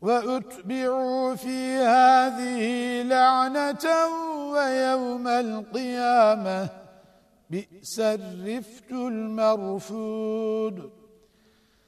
وأتبعوا في هذه لعنة ويوم القيامة. بئس الرفت المرفود.